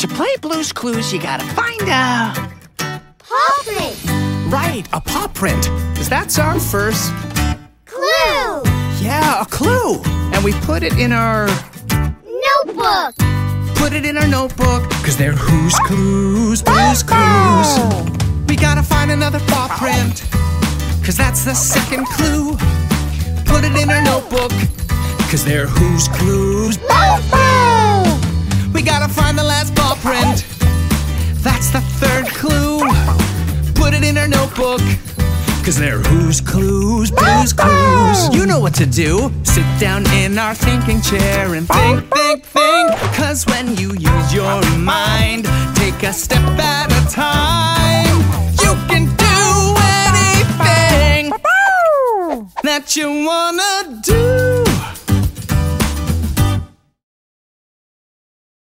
To play Blue's Clues, you gotta find a. Paw print. Right, a paw print. Because that's our first. Clue. Yeah, a clue. And we put it in our. Notebook. Put it in our notebook. Because they're who's clues, Blue's Clues. We gotta find another paw print. Cause that's the second clue. Put it in our notebook. Cause they're who's clues. We gotta find the last paw print. That's the third clue. Put it in our notebook. Cause they're who's clues, Blue's Clues. You know what to do. Sit down in our thinking chair and think, think, think. Cause when you use your mind, take a step at a time. You can do anything that you wanna do.